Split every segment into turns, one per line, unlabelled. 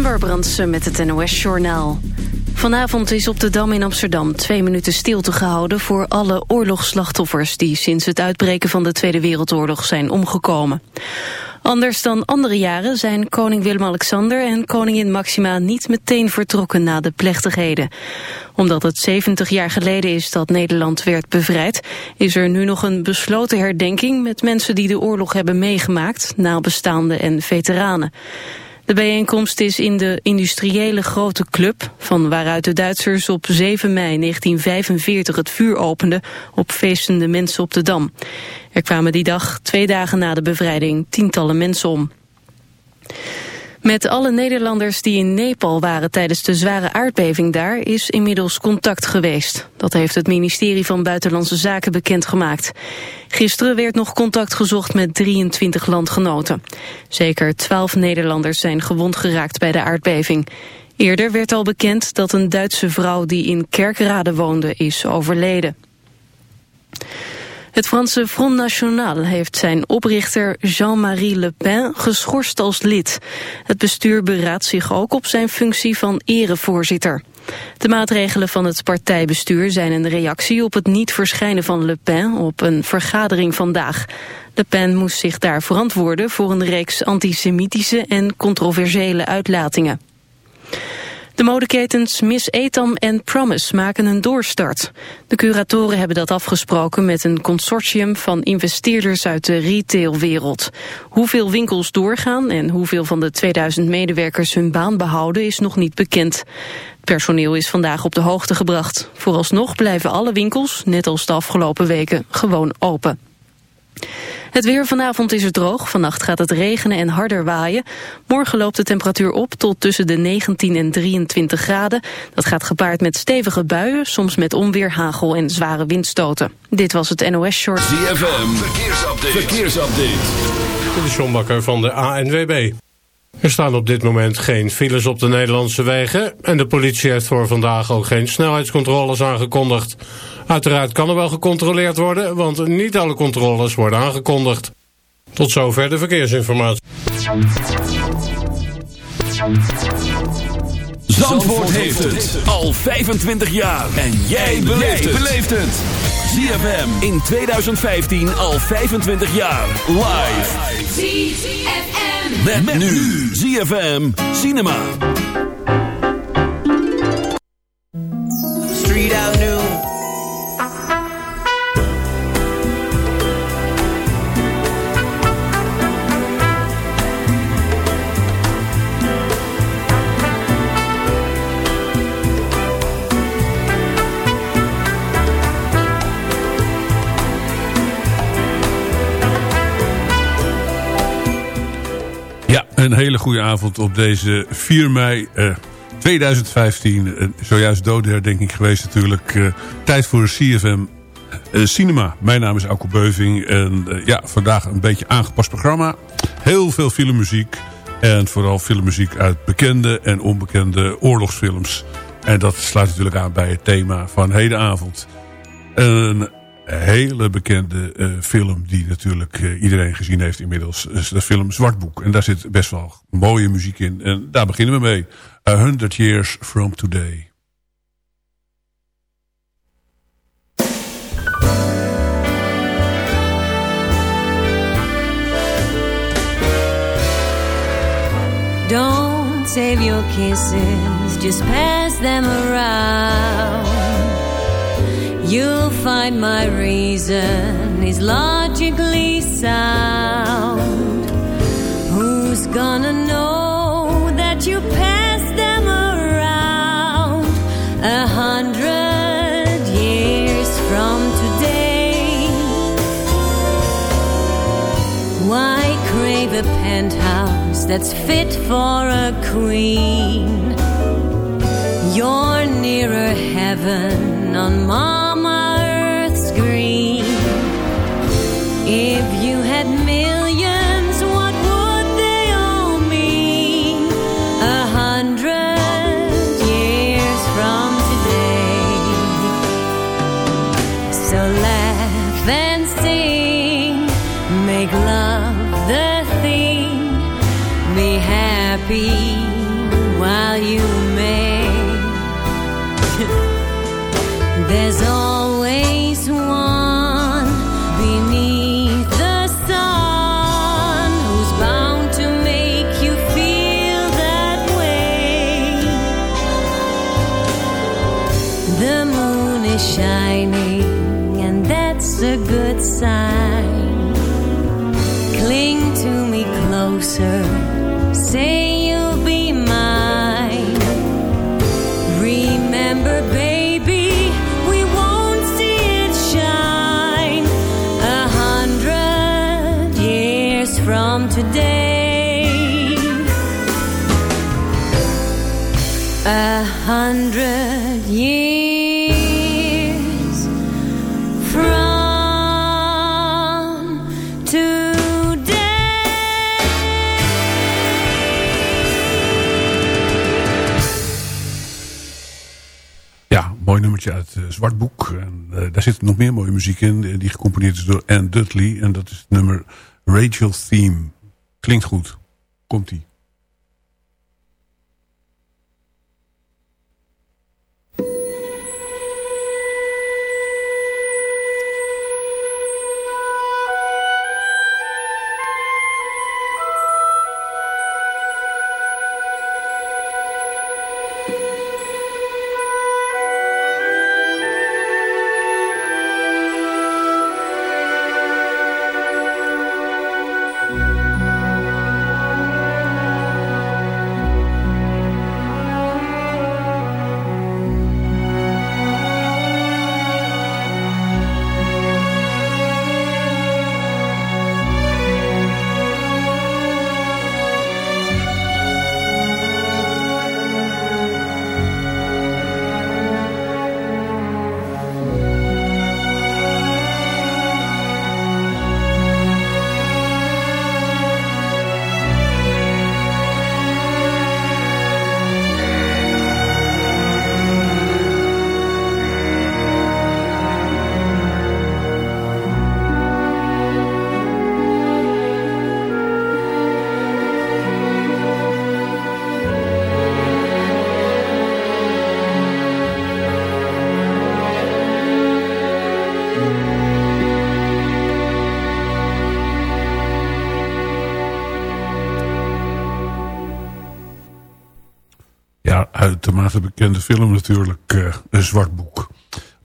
Ember Brandsen met het NOS-journaal. Vanavond is op de Dam in Amsterdam twee minuten stilte gehouden... voor alle oorlogsslachtoffers die sinds het uitbreken van de Tweede Wereldoorlog zijn omgekomen. Anders dan andere jaren zijn koning Willem-Alexander en koningin Maxima niet meteen vertrokken na de plechtigheden. Omdat het 70 jaar geleden is dat Nederland werd bevrijd, is er nu nog een besloten herdenking met mensen die de oorlog hebben meegemaakt, nabestaanden en veteranen. De bijeenkomst is in de industriële grote club... van waaruit de Duitsers op 7 mei 1945 het vuur openden... op feestende mensen op de Dam. Er kwamen die dag, twee dagen na de bevrijding, tientallen mensen om. Met alle Nederlanders die in Nepal waren tijdens de zware aardbeving daar is inmiddels contact geweest. Dat heeft het ministerie van Buitenlandse Zaken bekendgemaakt. Gisteren werd nog contact gezocht met 23 landgenoten. Zeker 12 Nederlanders zijn gewond geraakt bij de aardbeving. Eerder werd al bekend dat een Duitse vrouw die in Kerkrade woonde is overleden. Het Franse Front National heeft zijn oprichter Jean-Marie Le Pen geschorst als lid. Het bestuur beraadt zich ook op zijn functie van erevoorzitter. De maatregelen van het partijbestuur zijn een reactie op het niet verschijnen van Le Pen op een vergadering vandaag. Le Pen moest zich daar verantwoorden voor een reeks antisemitische en controversiële uitlatingen. De modeketens Miss Etam en Promise maken een doorstart. De curatoren hebben dat afgesproken met een consortium van investeerders uit de retailwereld. Hoeveel winkels doorgaan en hoeveel van de 2000 medewerkers hun baan behouden is nog niet bekend. Het personeel is vandaag op de hoogte gebracht. Vooralsnog blijven alle winkels, net als de afgelopen weken, gewoon open. Het weer vanavond is er droog. Vannacht gaat het regenen en harder waaien. Morgen loopt de temperatuur op tot tussen de 19 en 23 graden. Dat gaat gepaard met stevige buien, soms met onweer, hagel en zware windstoten. Dit was het NOS Short.
ZFM, verkeersupdate. verkeersupdate.
Dit is John Bakker van de ANWB. Er staan op dit moment geen files op de Nederlandse wegen... en de politie heeft voor vandaag ook geen snelheidscontroles aangekondigd. Uiteraard kan er wel gecontroleerd worden, want niet alle controles worden aangekondigd. Tot zover de verkeersinformatie.
Zandvoort heeft het al 25 jaar. En jij beleeft het. ZFM in 2015 al 25 jaar. Live. ZFM. Met, met nu. ZFM Cinema.
Street Avenue.
Een hele goede avond op deze 4 mei uh, 2015. Uh, zojuist dodenherdenking geweest natuurlijk. Uh, tijd voor CFM eh, Cinema. Mijn naam is Alko Beuving. En eh, ja, vandaag een beetje aangepast programma. Heel veel filmmuziek. En vooral filmmuziek uit bekende en onbekende oorlogsfilms. En dat sluit natuurlijk aan bij het thema van hedenavond. Een hele bekende uh, film die natuurlijk uh, iedereen gezien heeft inmiddels. de film Zwartboek. En daar zit best wel mooie muziek in. En daar beginnen we mee. A Hundred Years From Today.
Don't save your kisses, just pass them around. You'll find my reason is logically sound. Who's gonna know that you passed them around a hundred years from today? Why crave a penthouse that's fit for a queen? You're nearer heaven on Mars today. A hundred years from.
Ja, mooi nummertje uit uh, Zwart Boek. En, eh, daar zit nog meer mooie muziek in. eh, die gecomponeerd is door Anne Dudley. En dat is het nummer Rachel Theme. Klinkt goed. Komt-ie. Uitermate bekende film natuurlijk. eh, een Zwart Boek.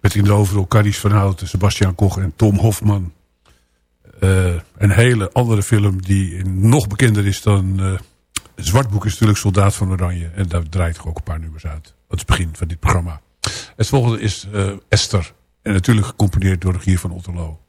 Met in de hoofdrol Carice van Houten, Sebastian Koch en Tom Hofman. Eh, een hele andere film die nog bekender is dan... eh Zwart Boek is natuurlijk Soldaat van Oranje. En daar draait ook een paar nummers uit. Het begin van dit programma. Het volgende is Esther. En natuurlijk gecomponeerd door Gier van Otterlo.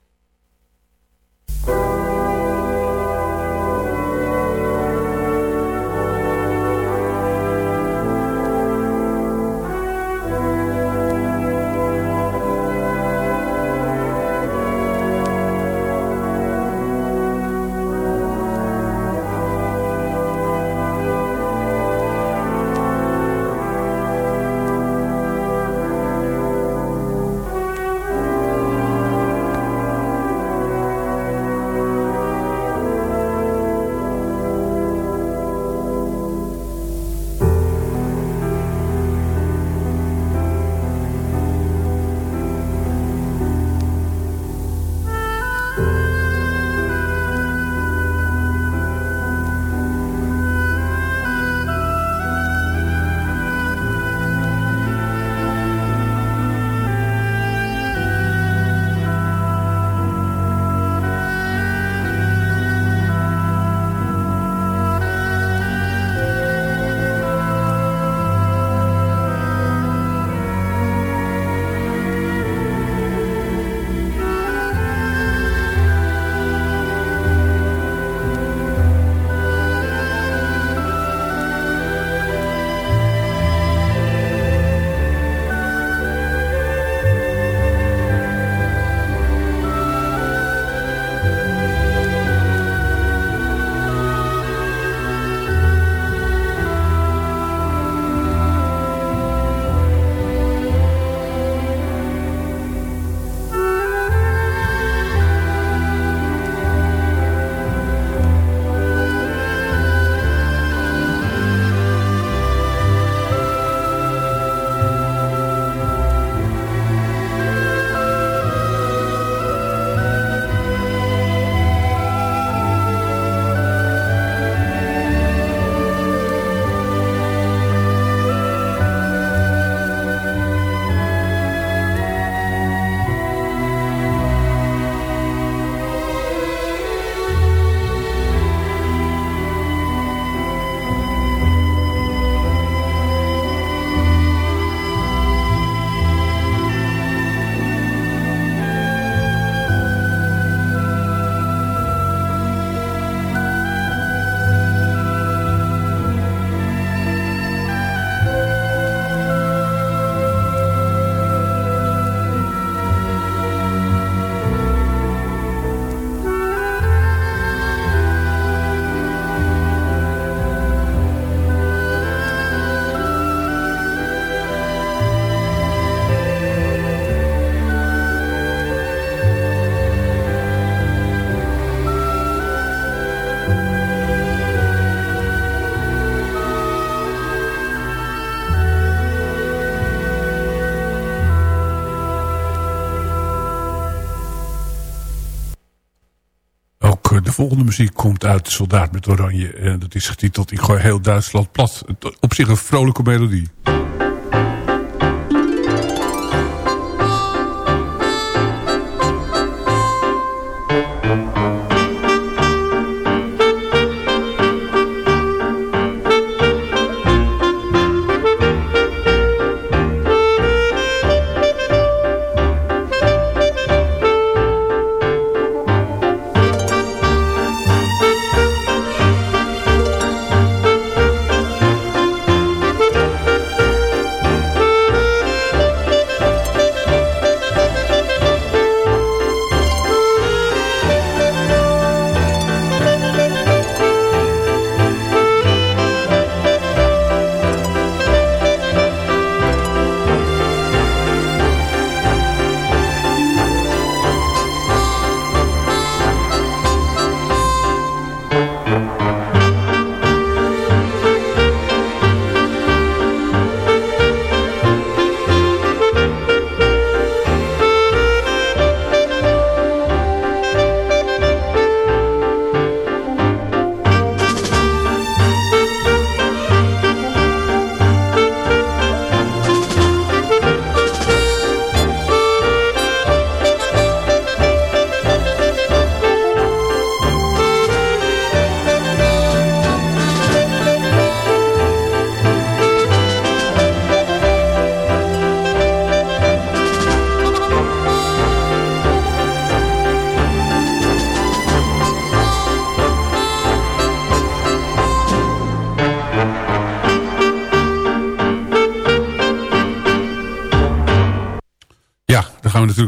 Volgende muziek komt uit Soldaat met Oranje. En dat is getiteld Ik gooi heel Duitsland plat. Op zich een vrolijke melodie.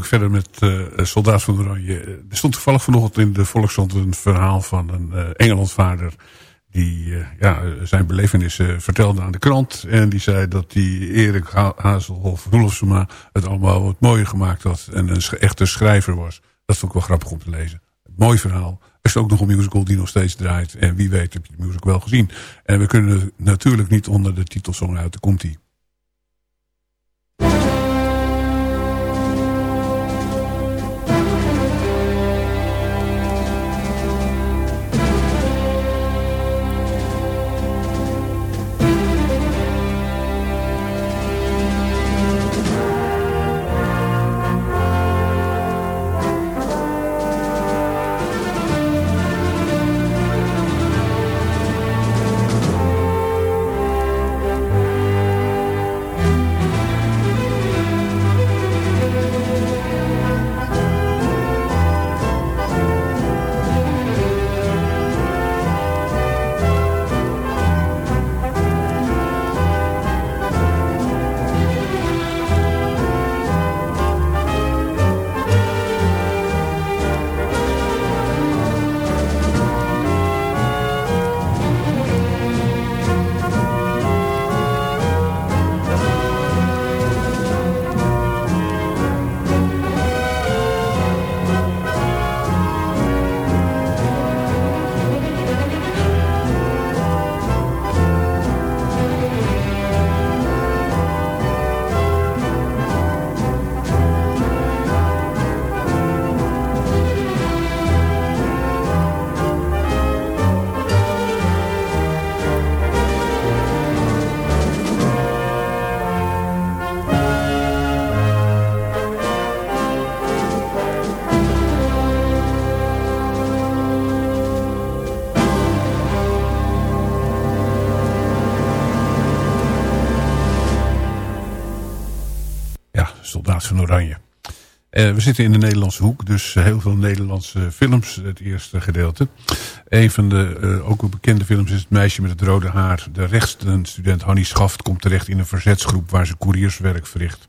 Verder met uh, Soldaat van Oranje. Er stond toevallig vanochtend in de Volkskrant een verhaal van een uh, Engelandvader... die uh, ja, zijn belevenissen vertelde aan de krant. En die zei dat die Erik Hazelhoff Roelofsema het allemaal wat mooier gemaakt had. En een echte schrijver was. Dat vond ik wel grappig om te lezen. Mooi verhaal. Er is ook nog een musical die nog steeds draait. En wie weet heb je de musical wel gezien. En we kunnen natuurlijk niet onder de titelsong uit. Daar komt-ie. We zitten in de Nederlandse hoek, dus heel veel Nederlandse films, het eerste gedeelte. Een van de uh, ook bekende films is Het meisje met het rode haar. De rechtsstudent Hannie Schaft komt terecht in een verzetsgroep waar ze courierswerk verricht.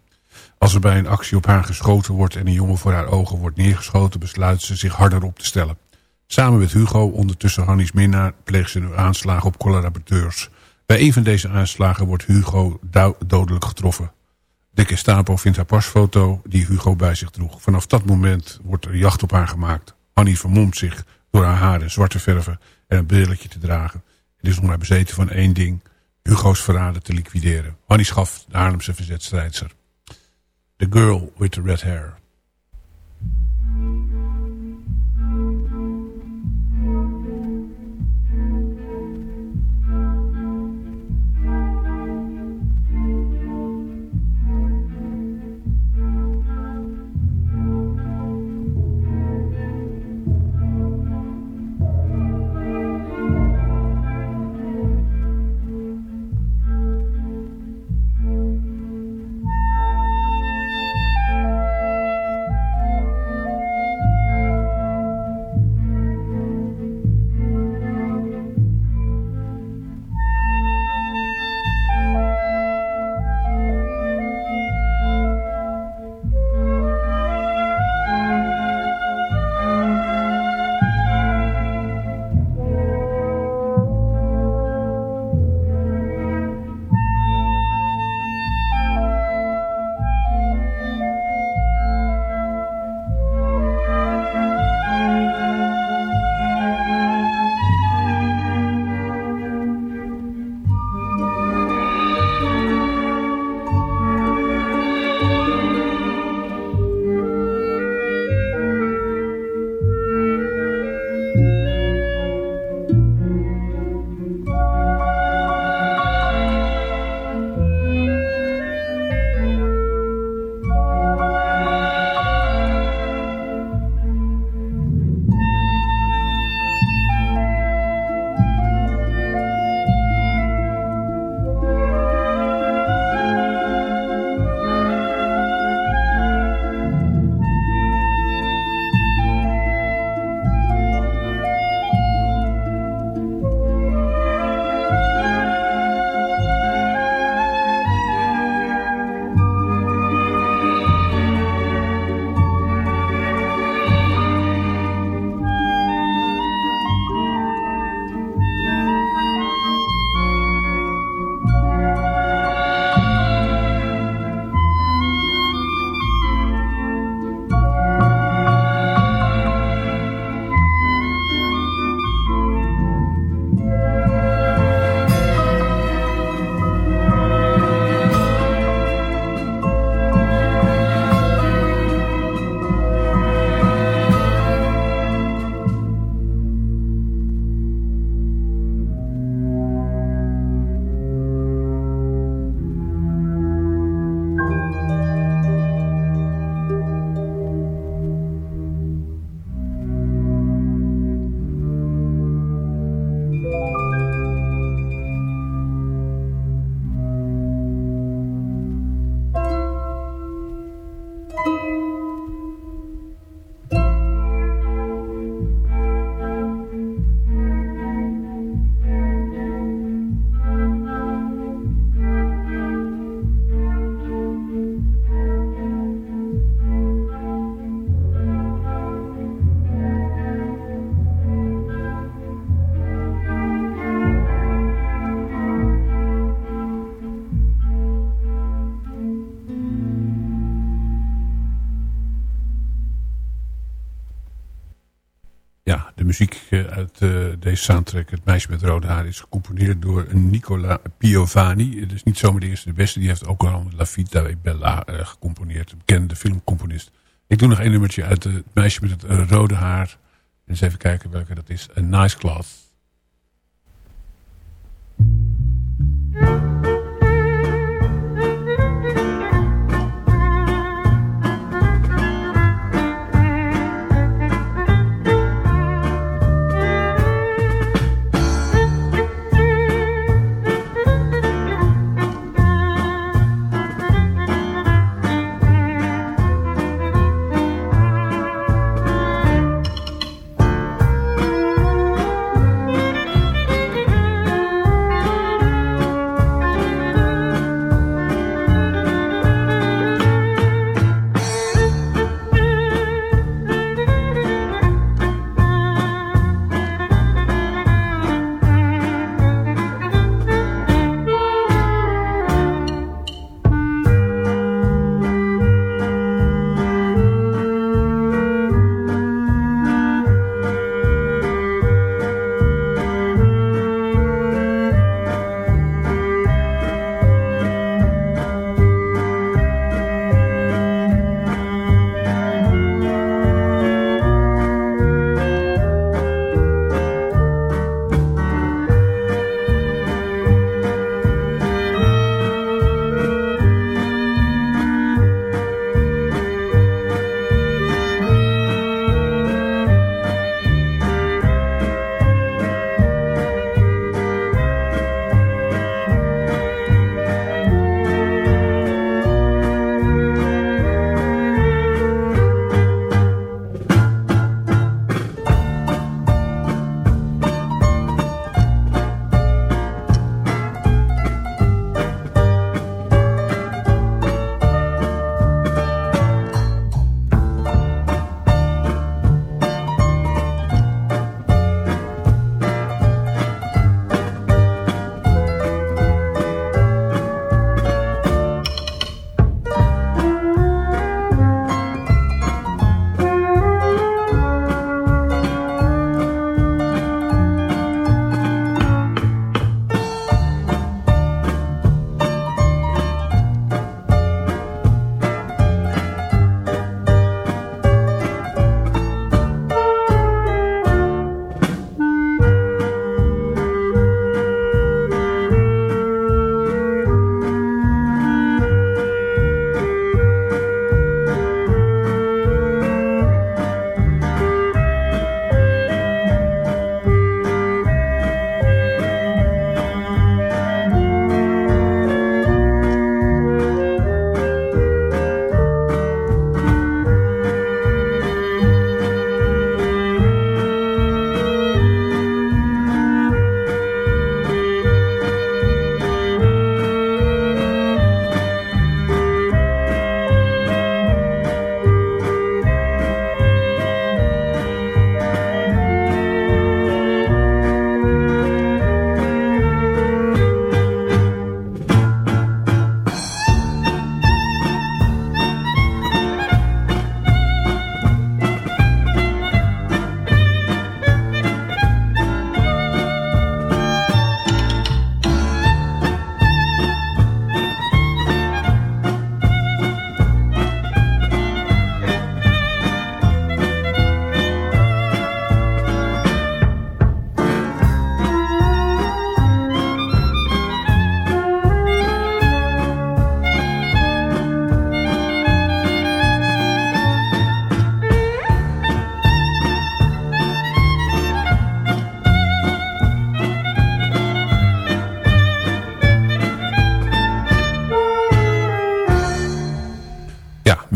Als er bij een actie op haar geschoten wordt en een jongen voor haar ogen wordt neergeschoten... besluit ze zich harder op te stellen. Samen met Hugo, ondertussen Hannies minnaar, pleegt ze een aanslagen op collaborateurs. Bij een van deze aanslagen wordt Hugo dodelijk getroffen. De Gestapo vindt haar pasfoto die Hugo bij zich droeg. Vanaf dat moment wordt er jacht op haar gemaakt. Annie vermomt zich door haar haren zwart te verven en een brilletje te dragen. Het is nog maar bezeten van één ding. Hugo's verraden te liquideren. Annie schaf de Haarlemse verzetstrijdster. The Girl with the Red Hair. Ja, de muziek eh, uit uh, deze soundtrack, Het meisje met rode haar, is gecomponeerd door Nicola Piovani. Het is niet zomaar de eerste de beste, die heeft ook al La Vita e Bella uh, gecomponeerd. Een bekende filmcomponist. Ik doe nog één nummertje uit Het meisje met het rode haar. En eens even kijken welke dat is. A Nice Cloth.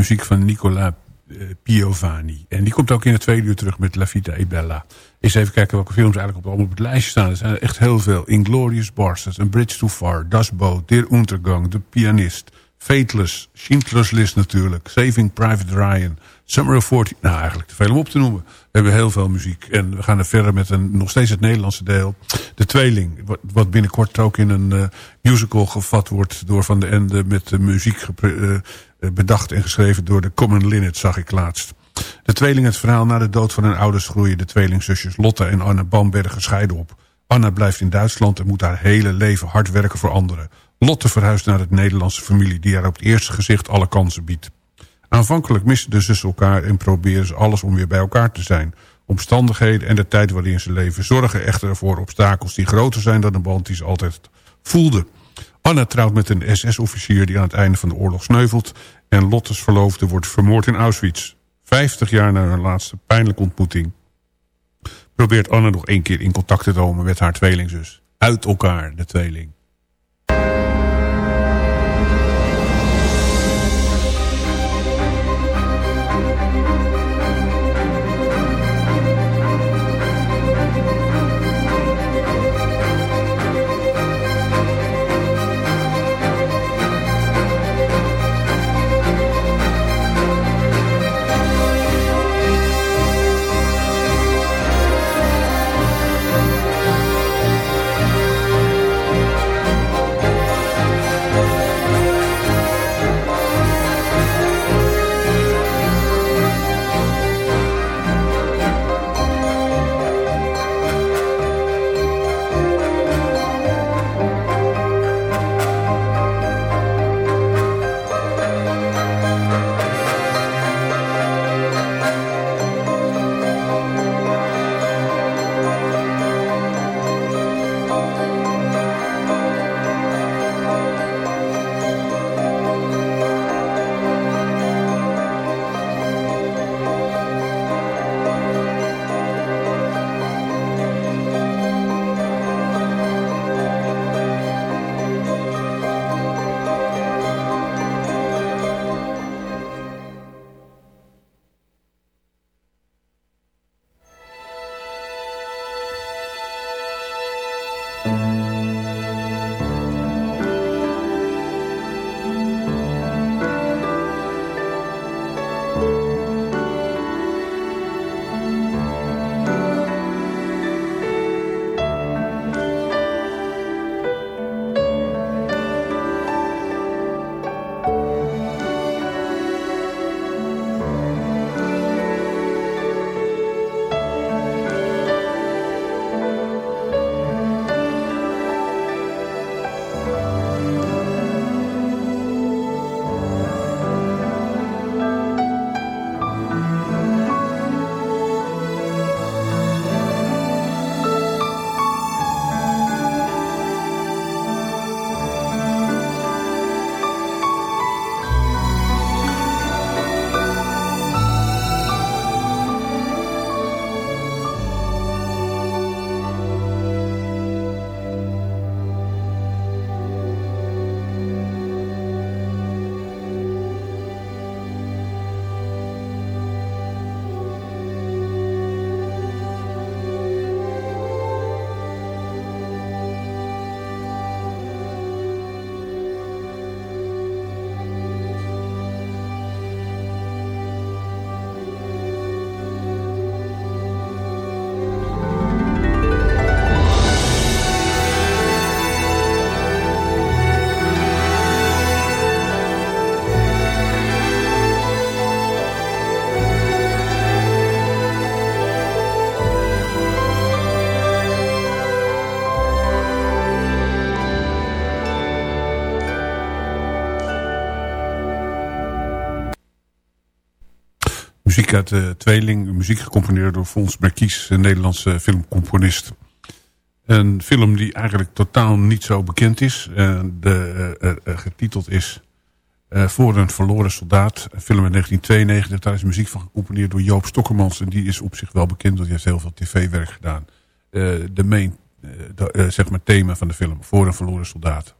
Muziek van Nicola eh, Piovani. En die komt ook in het tweede uur terug met La Vita e Bella. Eens even kijken welke films eigenlijk op, allemaal op het lijstje staan. Er zijn echt heel veel. Inglorious Bastards, A Bridge Too Far, Das Boot, Der Untergang, The Pianist... Fateless, Schindler's List natuurlijk, Saving Private Ryan, Summer of 40... Nou, eigenlijk te veel om op te noemen. We hebben heel veel muziek. En we gaan er verder met een, nog steeds het Nederlandse deel. De Tweeling, wat binnenkort ook in een uh, musical gevat wordt... door Van de Ende met de muziek uh, bedacht en geschreven door de Common Linnet, zag ik laatst. De tweeling het verhaal na de dood van hun ouders groeien de tweelingzusjes Lotte en Anne Bamberg gescheiden op. Anna blijft in Duitsland en moet haar hele leven hard werken voor anderen. Lotte verhuist naar het Nederlandse familie die haar op het eerste gezicht alle kansen biedt. Aanvankelijk missen de zussen elkaar en proberen ze alles om weer bij elkaar te zijn. Omstandigheden en de tijd waarin ze leven zorgen echter voor obstakels die groter zijn dan de band die ze altijd voelden. Anna trouwt met een SS-officier die aan het einde van de oorlog sneuvelt... en Lottes verloofde wordt vermoord in Auschwitz. Vijftig jaar na hun laatste pijnlijke ontmoeting... probeert Anna nog één keer in contact te komen met haar tweelingzus. Uit elkaar, de tweeling. Uit de Tweeling. Muziek gecomponeerd door Fons Merkies, een Nederlandse filmcomponist. Een film die eigenlijk totaal niet zo bekend is. de, uh, uh, getiteld is Voor een verloren soldaat. Een film in 1992. Daar is muziek van gecomponeerd door Joop Stokkermans. En die is op zich wel bekend, want hij heeft heel veel tv-werk gedaan. de main, zeg maar thema van de film. Voor een verloren soldaat.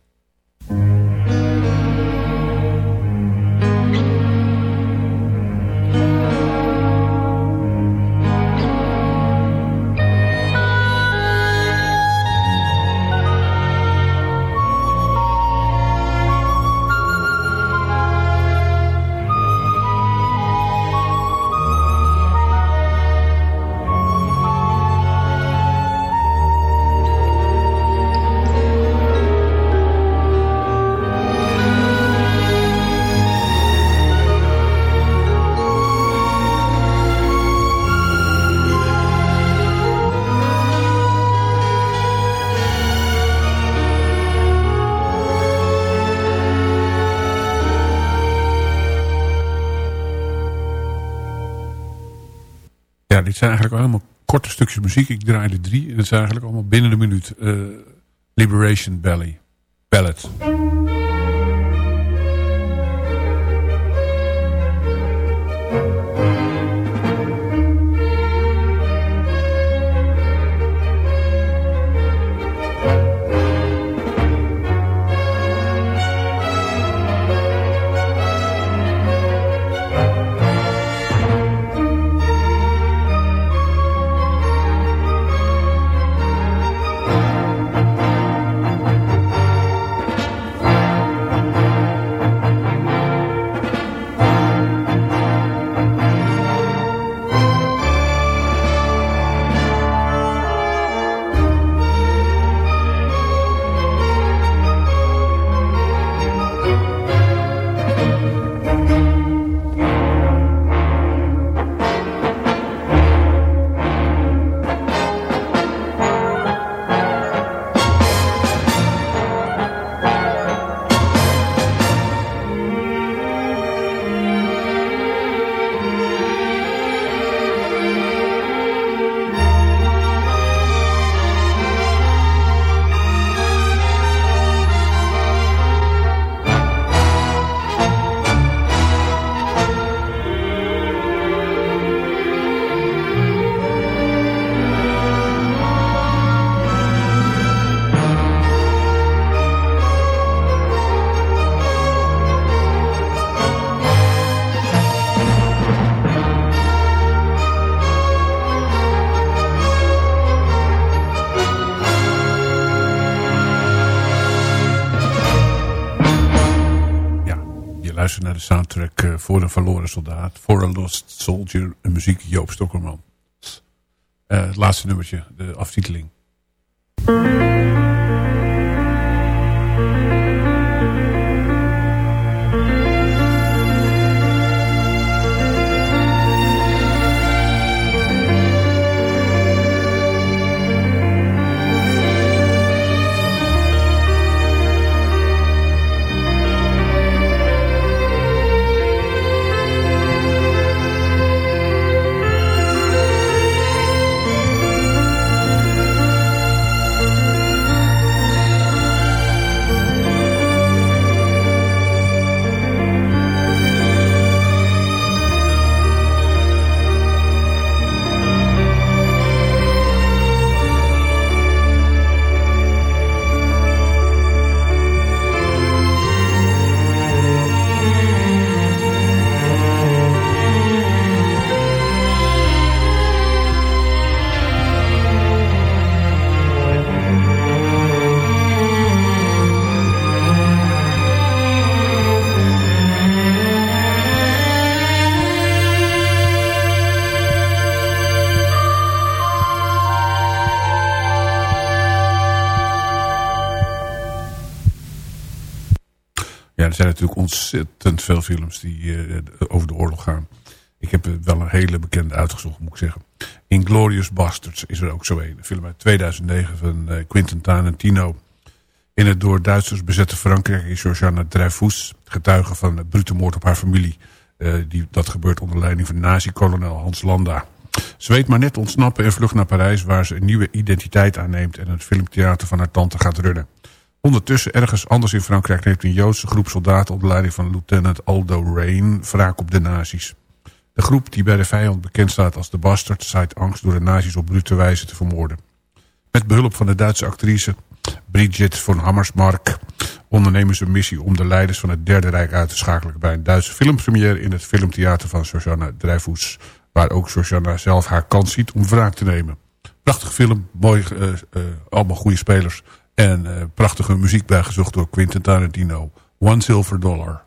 Dit zijn eigenlijk allemaal korte stukjes muziek. Ik draai er drie en het zijn eigenlijk allemaal binnen de minuut. Uh, Liberation Ballet. Ballad. De soundtrack uh, voor een verloren soldaat. For a Lost Soldier. Een muziek Joop Stokkerman. Uh, het laatste nummertje, de aftiteling. Ontzettend veel films die uh, over de oorlog gaan. Ik heb wel een hele bekende uitgezocht, moet ik zeggen. Inglorious Bastards is er ook zo een. Een film uit 2009 van uh, Quentin Tarantino. In het door Duitsers bezette Frankrijk is Georgiana Dreyfus... getuige van een brute moord op haar familie. Die, dat gebeurt onder leiding van nazi-kolonel Hans Landa. Ze weet maar net ontsnappen en vlucht naar Parijs... waar ze een nieuwe identiteit aanneemt... en het filmtheater van haar tante gaat runnen. Ondertussen ergens anders in Frankrijk neemt een Joodse groep soldaten onder leiding van lieutenant Aldo Rain wraak op de nazi's. De groep die bij de vijand bekend staat als de Bastard zaait angst door de nazi's op brute wijze te vermoorden. Met behulp van de Duitse actrice Brigitte von Hammersmark ondernemen ze een missie om de leiders van het Derde Rijk uit te schakelen bij een Duitse filmpremière in het filmtheater van Shoshana Dreyfus, waar ook Shoshana zelf haar kans ziet om wraak te nemen. Prachtige film, mooi, uh, uh, allemaal goede spelers. En uh, prachtige muziek bijgezocht door Quentin Tarantino. One Silver Dollar.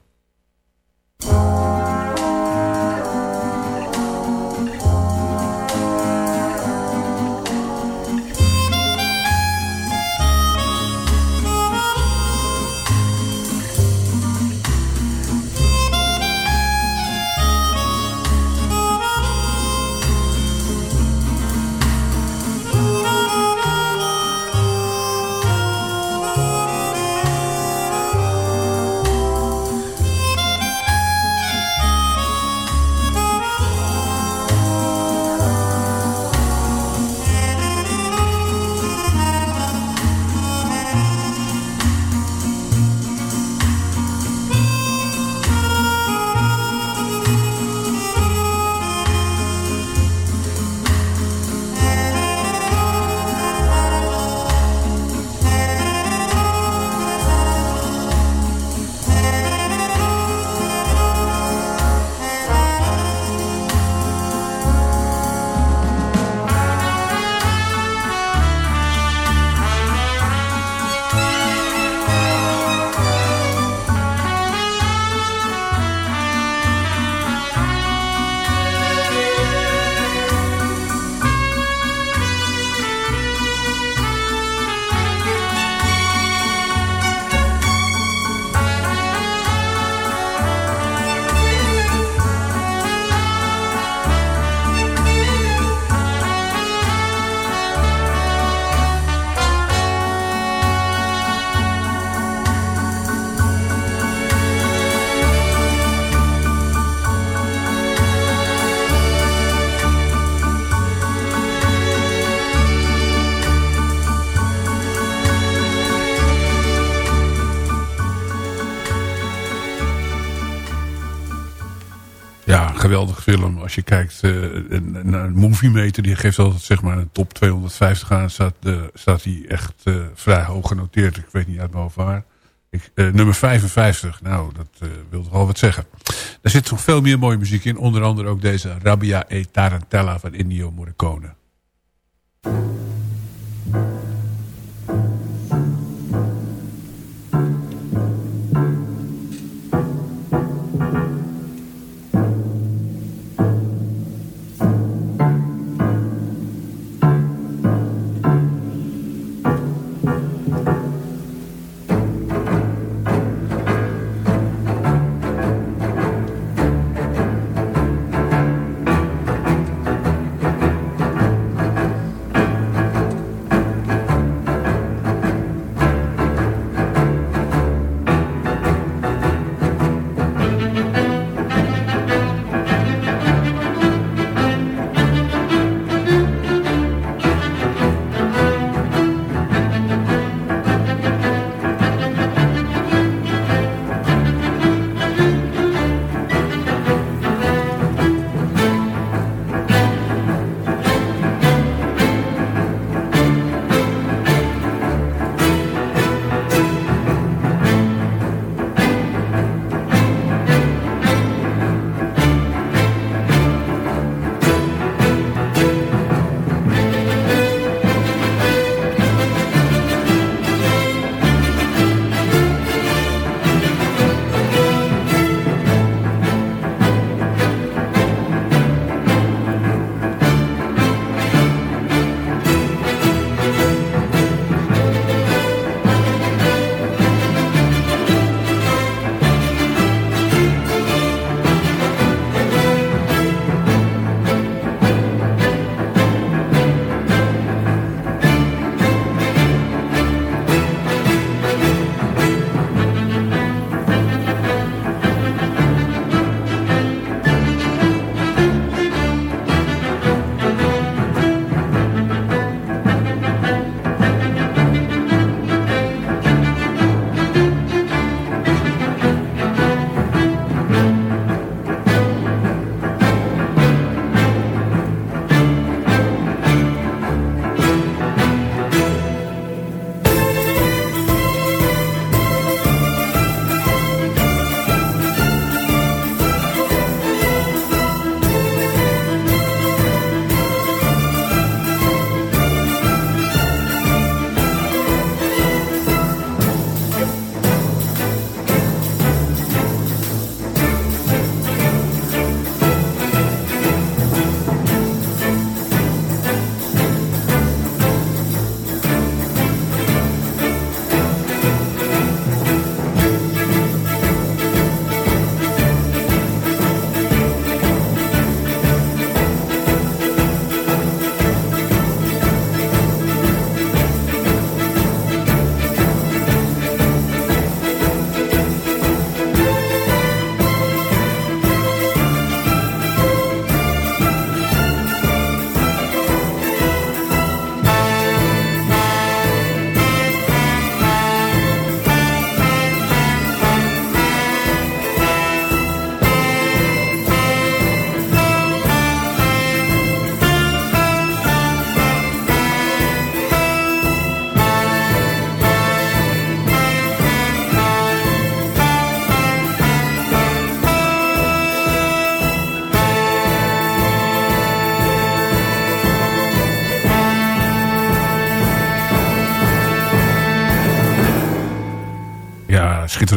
Geweldige film. Als je kijkt uh, naar een movie meter, die geeft altijd zeg maar een top 250 aan. Staat, uh, staat die echt uh, vrij hoog genoteerd. Ik weet niet uit mijn hoofd waar. Ik, nummer 55, nou dat wil toch al wat zeggen. Er zit nog veel meer mooie muziek in. Onder andere ook deze Rabia e Tarantella van Ennio Morricone.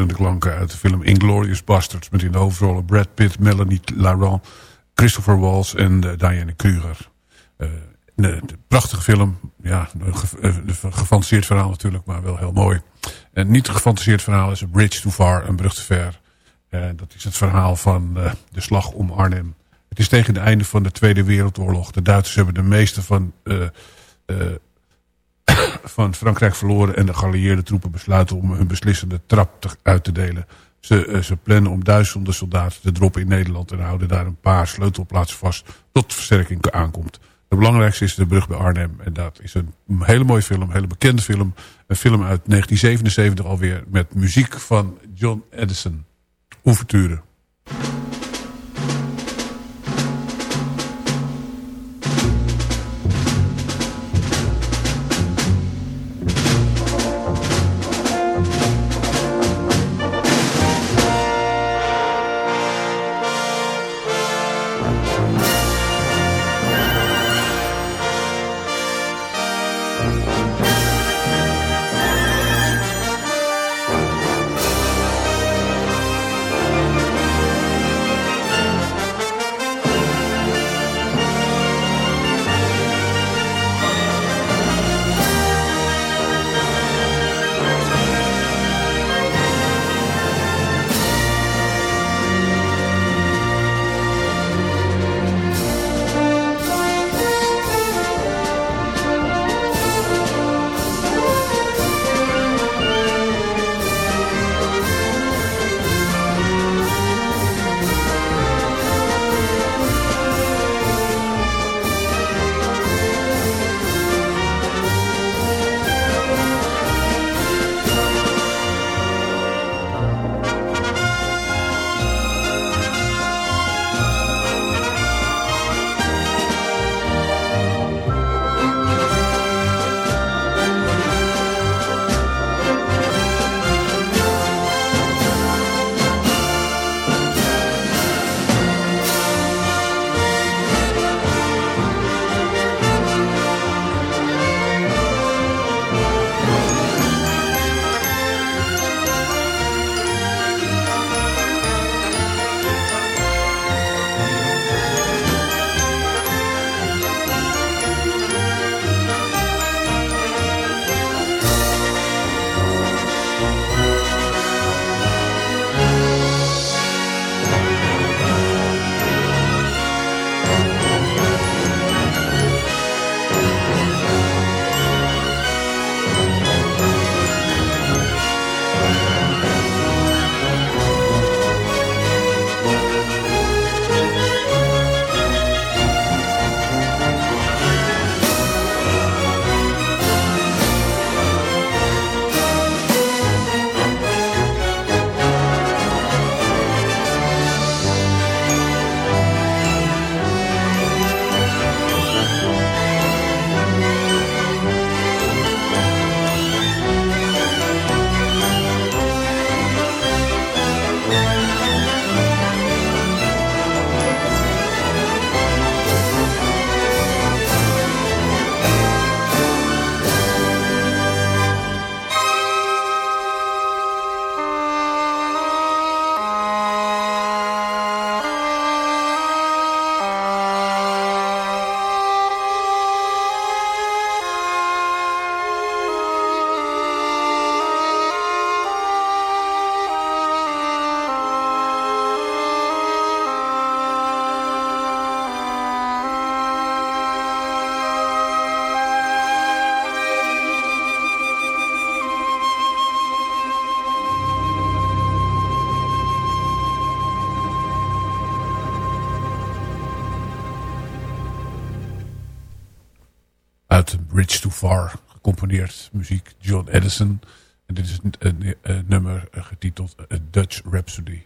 Schitterende klanken uit de film Inglorious Bastards... met in de hoofdrollen Brad Pitt, Melanie Laurent, Christopher Waltz en uh, Diane Kruger. Uh, een prachtige film. Ja, een gefantaseerd verhaal natuurlijk, maar wel heel mooi. En niet een gefantaseerd verhaal is A Bridge Too Far, een brug te ver. Uh, dat is het verhaal van de slag om Arnhem. Het is tegen het einde van de Tweede Wereldoorlog. De Duitsers hebben de meeste van van Frankrijk verloren... en de geallieerde troepen besluiten om hun beslissende trap te, uit te delen. Ze, uh, ze plannen om duizenden soldaten te droppen in Nederland... en houden daar een paar sleutelplaatsen vast tot versterking aankomt. De belangrijkste is de brug bij Arnhem. En dat is een hele mooie film, een hele bekende film. Een film uit 1977 alweer met muziek van John Edison. Ouverture. Uit Bridge Too Far gecomponeerd. Muziek John Edison. En dit is een, een nummer getiteld A Dutch Rhapsody.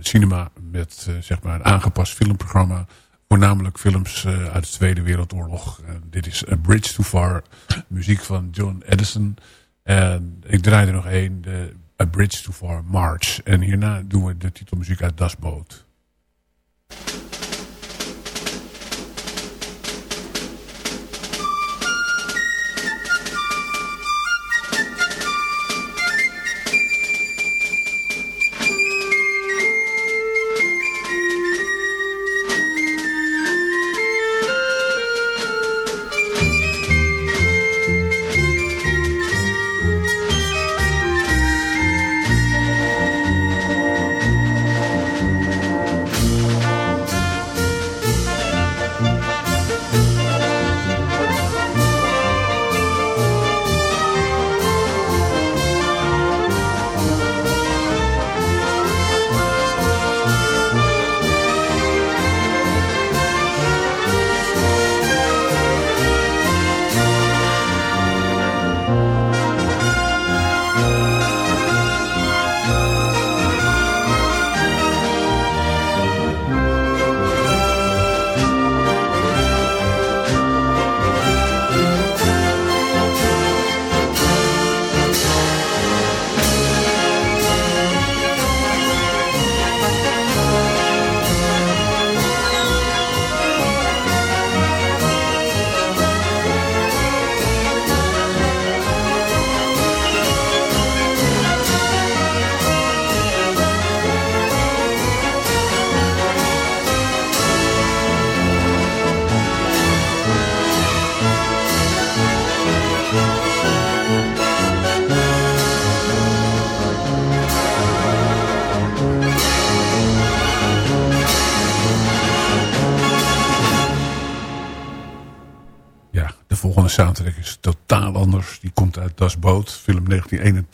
Cinema met uh, zeg maar een aangepast filmprogramma. Voornamelijk films uh, uit de Tweede Wereldoorlog. Dit is A Bridge Too Far, muziek van John Edison. En ik draai er nog één, de A Bridge Too Far March. En hierna doen we de titelmuziek uit Das Boot.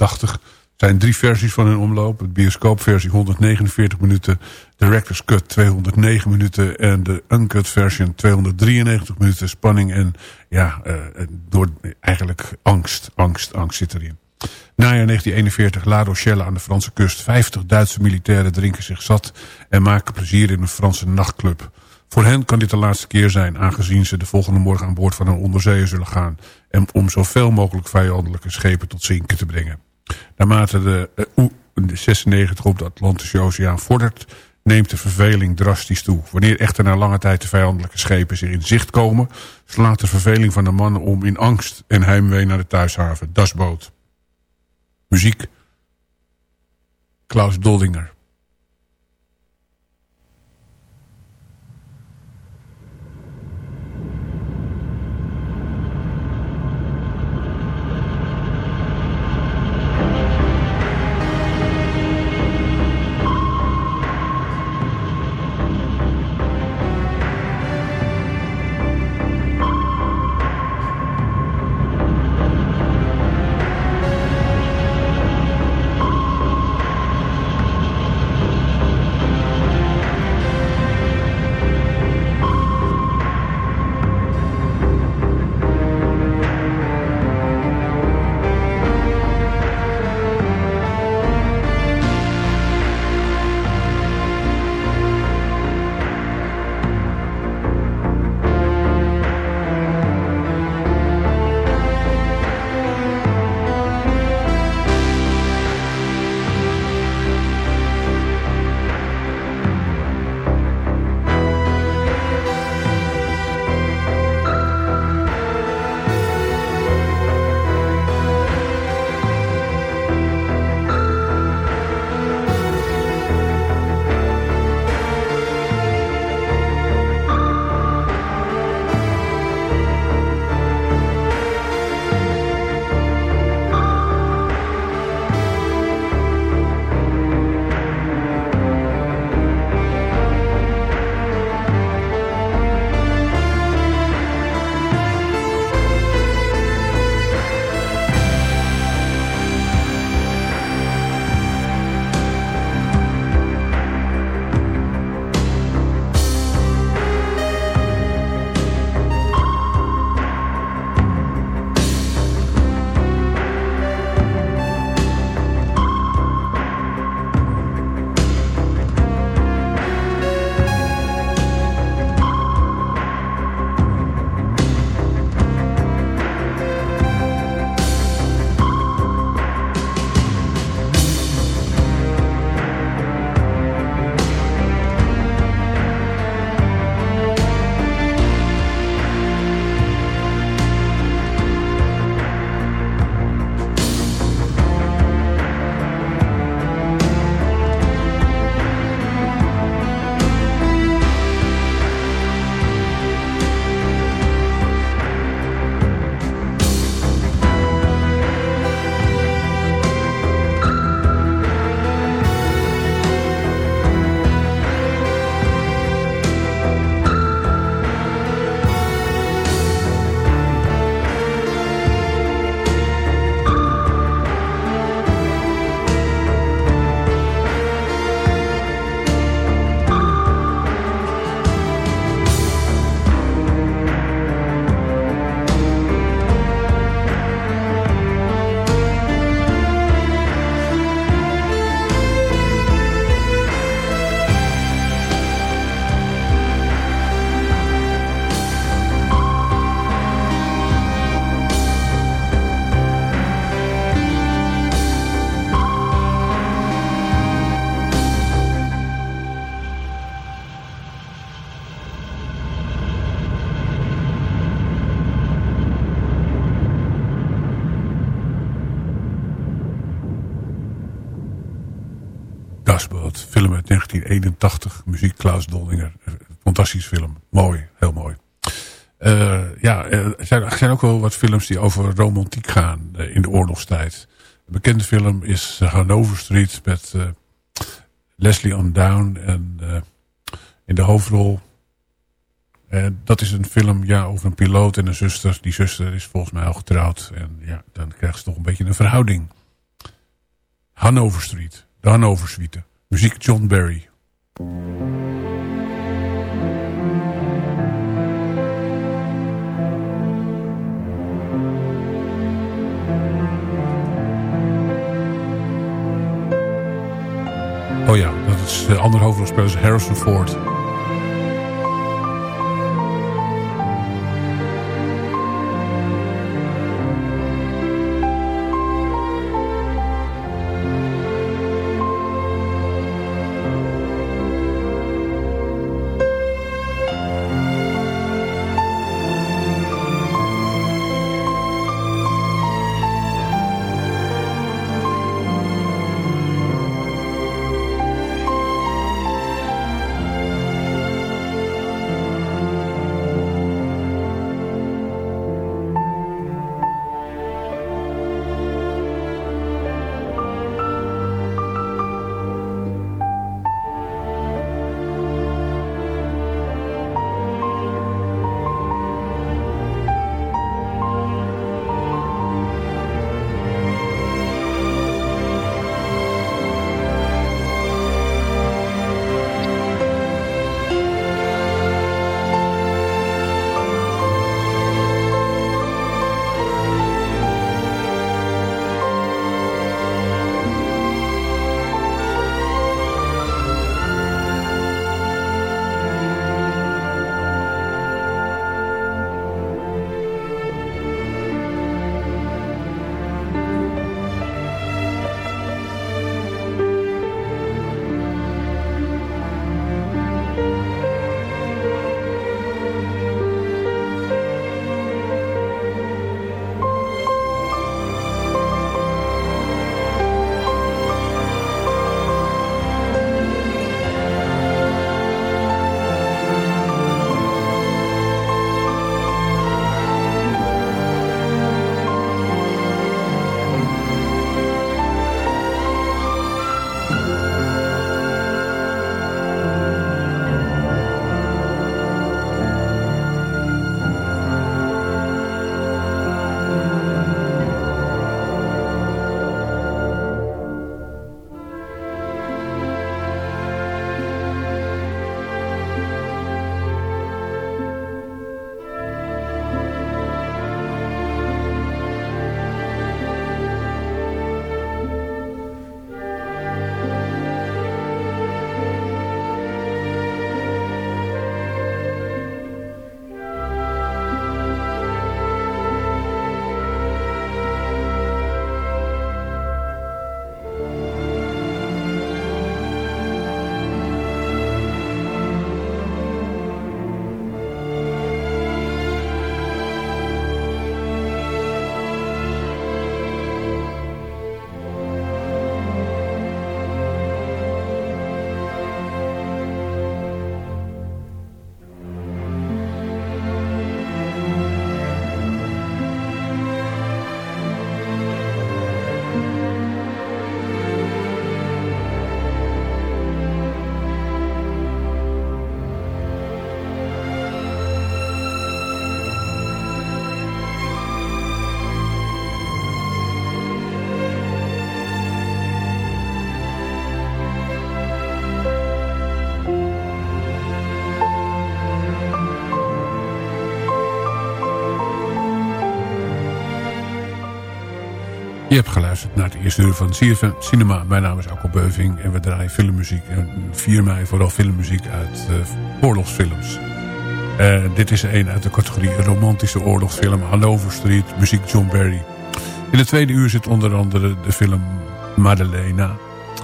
1981. Er zijn drie versies van in omloop. De bioscoopversie 149 minuten. Director's Cut 209 minuten. En de uncut version 293 minuten. Spanning en ja, uh, door eigenlijk angst, angst, angst zit erin. Najaar 1941, La Rochelle aan de Franse kust. 50 Duitse militairen drinken zich zat en maken plezier in een Franse nachtclub. Voor hen kan dit de laatste keer zijn... aangezien ze de volgende morgen aan boord van een onderzeeër zullen gaan... en om zoveel mogelijk vijandelijke schepen tot zinken te brengen. Naarmate de, uh, de 96 op de Atlantische Oceaan vordert neemt de verveling drastisch toe. Wanneer echter na lange tijd de vijandelijke schepen zich in zicht komen... slaat de verveling van de mannen om in angst en heimwee naar de thuishaven. Dasboot. Muziek. Klaus Doldinger. 1981. Muziek Klaus Dollinger. Fantastisch film. Mooi, heel mooi. Uh, ja, er zijn, er zijn, ook wel wat films die over romantiek gaan in de oorlogstijd. Een bekende film is Hanover Street met Leslie on Down en in de hoofdrol. En dat is een film ja, over een piloot en een zuster. Die zuster is volgens mij al getrouwd. En ja, dan krijgt ze toch een beetje een verhouding. Hanover Street. De Hanover Suite. Muziek John Barry. Oh ja, dat is de andere hoofdrolspeler Harrison Ford. Geluisterd naar het eerste uur van Cinema. Mijn naam is Alko Beuving en we draaien filmmuziek. En 4 mei vooral filmmuziek uit uh, oorlogsfilms. Uh, dit is een uit de categorie romantische oorlogsfilm. Hanover Street, muziek John Barry. In het tweede uur zit onder andere de film Maddalena.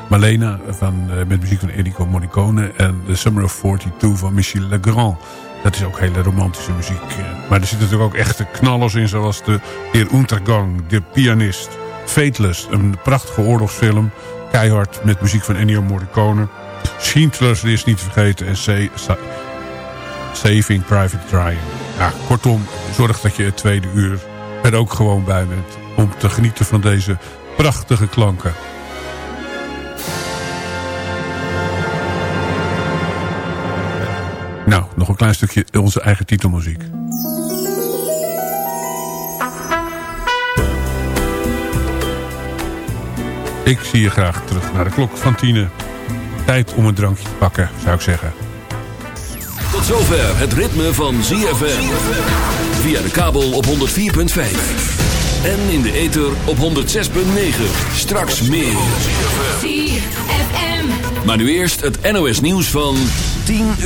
Malena van, met muziek van Enrico Morricone. En The Summer of 42 van Michel Legrand. Dat is ook hele romantische muziek. Maar er zitten natuurlijk ook echte knallers in. Zoals de heer Untergang, de pianist. Fateless, een prachtige oorlogsfilm. Keihard met muziek van Ennio Morricone. Schindler's is niet te vergeten. En Saving Private Ryan. Kortom, zorg dat je het tweede uur er ook gewoon bij bent. Om te genieten van deze prachtige klanken. Nou, nog een klein stukje onze eigen titelmuziek. Ik zie je graag terug naar de klok van Tine. Tijd om een drankje te pakken, zou ik zeggen.
Tot zover het ritme van ZFM. Via de kabel op 104.5. En in de ether op 106.9. Straks meer.
ZFM.
Maar nu eerst het NOS nieuws van 10 uur.